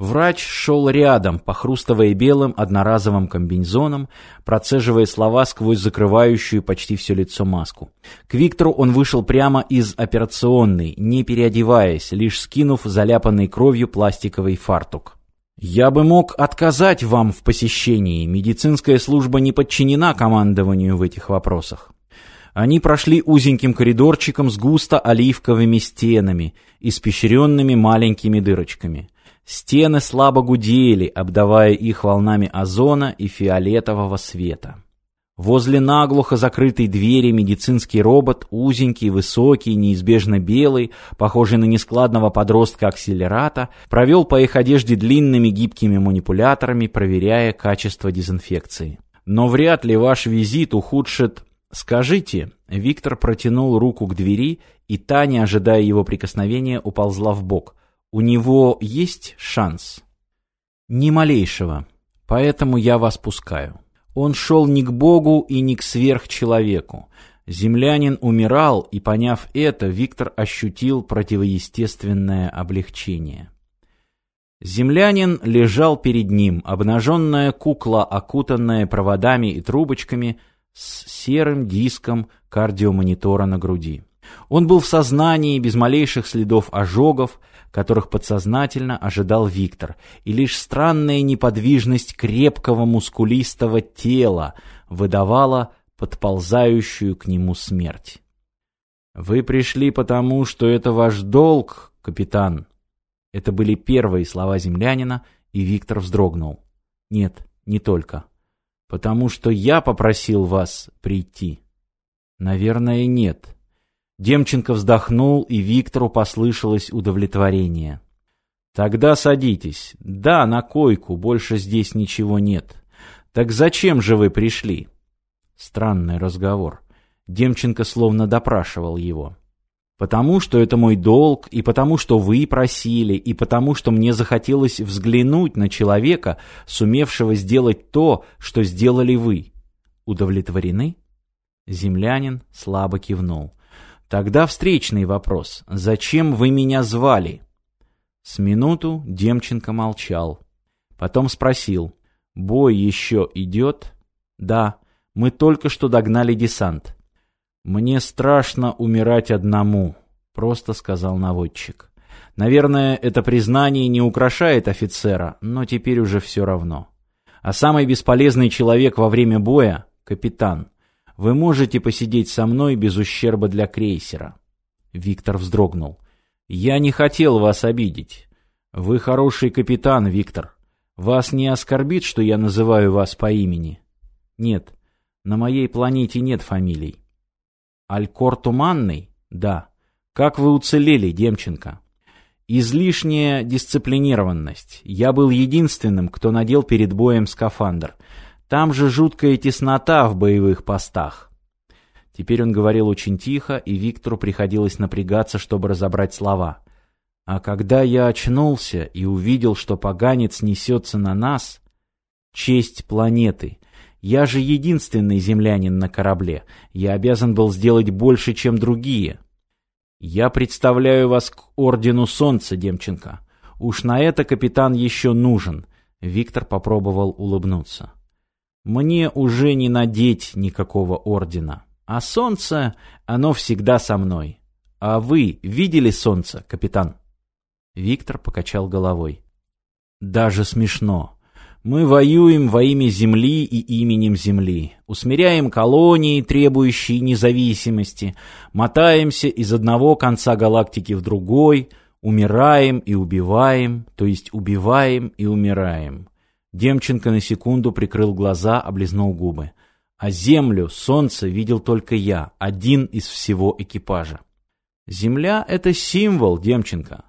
Врач шел рядом, похрустывая белым одноразовым комбинезоном, процеживая слова сквозь закрывающую почти все лицо маску. К Виктору он вышел прямо из операционной, не переодеваясь, лишь скинув заляпанный кровью пластиковый фартук. «Я бы мог отказать вам в посещении. Медицинская служба не подчинена командованию в этих вопросах». Они прошли узеньким коридорчиком с густо оливковыми стенами, испещренными маленькими дырочками. Стены слабо гудели, обдавая их волнами озона и фиолетового света. Возле наглухо закрытой двери медицинский робот, узенький, высокий, неизбежно белый, похожий на нескладного подростка акселерата, провел по их одежде длинными гибкими манипуляторами, проверяя качество дезинфекции. Но вряд ли ваш визит ухудшит... Скажите, Виктор протянул руку к двери, и та, не ожидая его прикосновения, уползла в бок. У него есть шанс? Ни малейшего. Поэтому я вас пускаю. Он шел не к Богу и не к сверхчеловеку. Землянин умирал, и, поняв это, Виктор ощутил противоестественное облегчение. Землянин лежал перед ним, обнаженная кукла, окутанная проводами и трубочками, с серым диском кардиомонитора на груди. Он был в сознании, без малейших следов ожогов, которых подсознательно ожидал Виктор, и лишь странная неподвижность крепкого мускулистого тела выдавала подползающую к нему смерть. «Вы пришли потому, что это ваш долг, капитан». Это были первые слова землянина, и Виктор вздрогнул. «Нет, не только. Потому что я попросил вас прийти». «Наверное, нет». Демченко вздохнул, и Виктору послышалось удовлетворение. «Тогда садитесь. Да, на койку, больше здесь ничего нет. Так зачем же вы пришли?» Странный разговор. Демченко словно допрашивал его. «Потому что это мой долг, и потому что вы просили, и потому что мне захотелось взглянуть на человека, сумевшего сделать то, что сделали вы. Удовлетворены?» Землянин слабо кивнул. Тогда встречный вопрос. «Зачем вы меня звали?» С минуту Демченко молчал. Потом спросил. «Бой еще идет?» «Да, мы только что догнали десант». «Мне страшно умирать одному», — просто сказал наводчик. Наверное, это признание не украшает офицера, но теперь уже все равно. А самый бесполезный человек во время боя — капитан. Вы можете посидеть со мной без ущерба для крейсера. Виктор вздрогнул. Я не хотел вас обидеть. Вы хороший капитан, Виктор. Вас не оскорбит, что я называю вас по имени? Нет. На моей планете нет фамилий. Алькор Туманный? Да. Как вы уцелели, Демченко? Излишняя дисциплинированность. Я был единственным, кто надел перед боем скафандр. Там же жуткая теснота в боевых постах. Теперь он говорил очень тихо, и Виктору приходилось напрягаться, чтобы разобрать слова. А когда я очнулся и увидел, что поганец несется на нас... Честь планеты. Я же единственный землянин на корабле. Я обязан был сделать больше, чем другие. Я представляю вас к Ордену Солнца, Демченко. Уж на это капитан еще нужен. Виктор попробовал улыбнуться. Мне уже не надеть никакого ордена. А солнце, оно всегда со мной. А вы видели солнце, капитан? Виктор покачал головой. Даже смешно. Мы воюем во имя Земли и именем Земли. Усмиряем колонии, требующие независимости. Мотаемся из одного конца галактики в другой. Умираем и убиваем, то есть убиваем и умираем. Демченко на секунду прикрыл глаза, облизнул губы. А землю, солнце видел только я, один из всего экипажа. Земля — это символ, Демченко.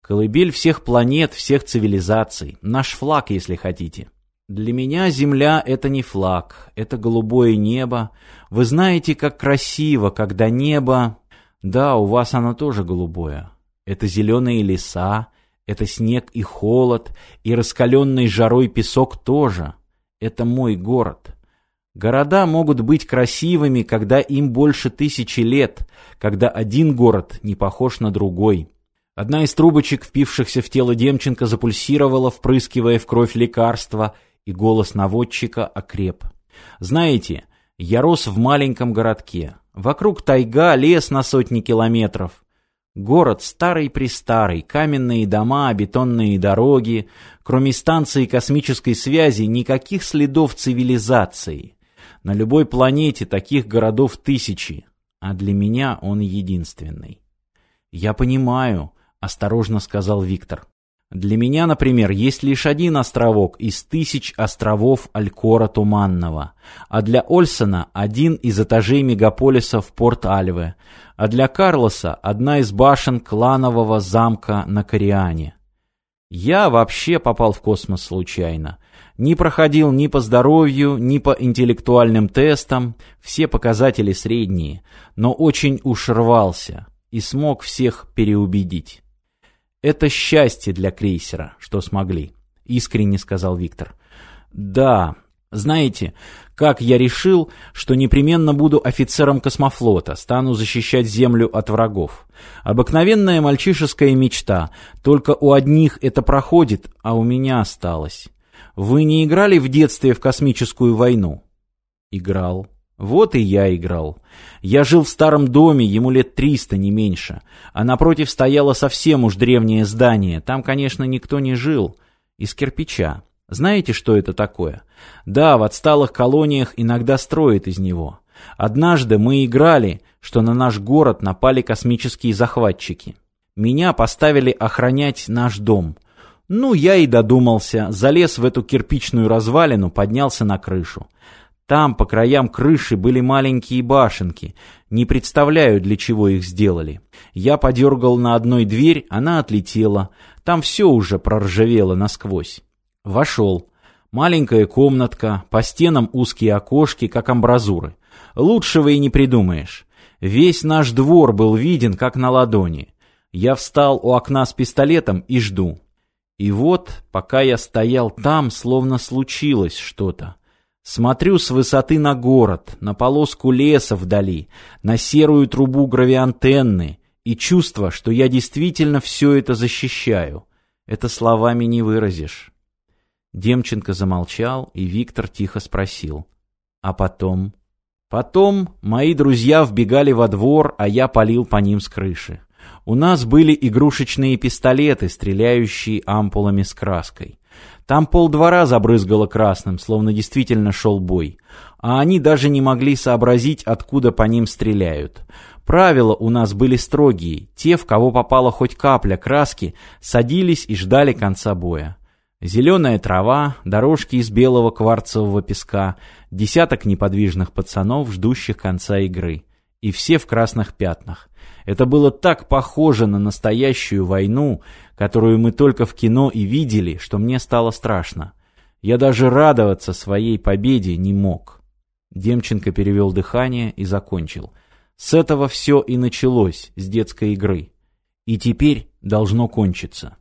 Колыбель всех планет, всех цивилизаций. Наш флаг, если хотите. Для меня Земля — это не флаг, это голубое небо. Вы знаете, как красиво, когда небо... Да, у вас оно тоже голубое. Это зеленые леса, это снег и холод, и раскаленный жарой песок тоже. Это мой город. Города могут быть красивыми, когда им больше тысячи лет, когда один город не похож на другой. Одна из трубочек, впившихся в тело Демченко, запульсировала, впрыскивая в кровь лекарства, и голос наводчика окреп. «Знаете, я рос в маленьком городке. Вокруг тайга, лес на сотни километров. Город старый-престарый, каменные дома, бетонные дороги. Кроме станции космической связи, никаких следов цивилизации. На любой планете таких городов тысячи, а для меня он единственный. «Я понимаю», — осторожно сказал Виктор. «Для меня, например, есть лишь один островок из тысяч островов Алькора Туманного, а для Ольсона один из этажей мегаполиса в Порт-Альве, а для Карлоса одна из башен кланового замка на Кориане. Я вообще попал в космос случайно. Не проходил ни по здоровью, ни по интеллектуальным тестам, все показатели средние, но очень уж рвался и смог всех переубедить. «Это счастье для крейсера, что смогли», — искренне сказал Виктор. «Да, знаете, как я решил, что непременно буду офицером космофлота, стану защищать Землю от врагов. Обыкновенная мальчишеская мечта, только у одних это проходит, а у меня осталось. Вы не играли в детстве в космическую войну? Играл. Вот и я играл. Я жил в старом доме, ему лет триста, не меньше. А напротив стояло совсем уж древнее здание. Там, конечно, никто не жил. Из кирпича. Знаете, что это такое? Да, в отсталых колониях иногда строят из него. Однажды мы играли, что на наш город напали космические захватчики. Меня поставили охранять наш дом. Ну, я и додумался, залез в эту кирпичную развалину, поднялся на крышу. Там по краям крыши были маленькие башенки. Не представляю, для чего их сделали. Я подергал на одной дверь, она отлетела. Там все уже проржавело насквозь. Вошел. Маленькая комнатка, по стенам узкие окошки, как амбразуры. Лучшего и не придумаешь. Весь наш двор был виден, как на ладони. Я встал у окна с пистолетом и жду. И вот, пока я стоял там, словно случилось что-то. Смотрю с высоты на город, на полоску леса вдали, на серую трубу гравиантенны, и чувство, что я действительно все это защищаю. Это словами не выразишь. Демченко замолчал, и Виктор тихо спросил. «А потом?» «Потом мои друзья вбегали во двор, а я палил по ним с крыши. У нас были игрушечные пистолеты, стреляющие ампулами с краской. Там полдвора забрызгало красным, словно действительно шел бой. А они даже не могли сообразить, откуда по ним стреляют. Правила у нас были строгие. Те, в кого попала хоть капля краски, садились и ждали конца боя. Зеленая трава, дорожки из белого кварцевого песка, десяток неподвижных пацанов, ждущих конца игры. И все в красных пятнах. Это было так похоже на настоящую войну, которую мы только в кино и видели, что мне стало страшно. Я даже радоваться своей победе не мог. Демченко перевел дыхание и закончил. С этого все и началось, с детской игры. И теперь должно кончиться.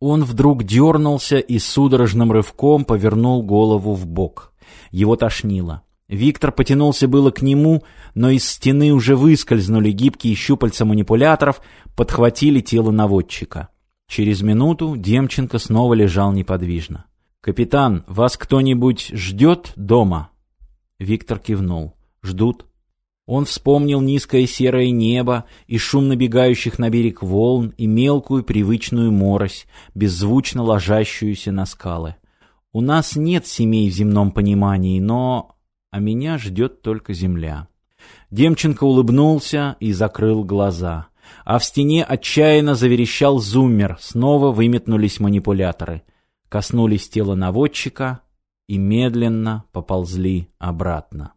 Он вдруг дернулся и судорожным рывком повернул голову в бок. Его тошнило. Виктор потянулся было к нему, но из стены уже выскользнули гибкие щупальца манипуляторов, подхватили тело наводчика. Через минуту Демченко снова лежал неподвижно. «Капитан, вас кто-нибудь ждет дома?» Виктор кивнул. «Ждут». Он вспомнил низкое серое небо и шум набегающих на берег волн и мелкую привычную морось, беззвучно ложащуюся на скалы. У нас нет семей в земном понимании, но... А меня ждет только земля. Демченко улыбнулся и закрыл глаза. А в стене отчаянно заверещал зуммер, снова выметнулись манипуляторы. Коснулись тела наводчика и медленно поползли обратно.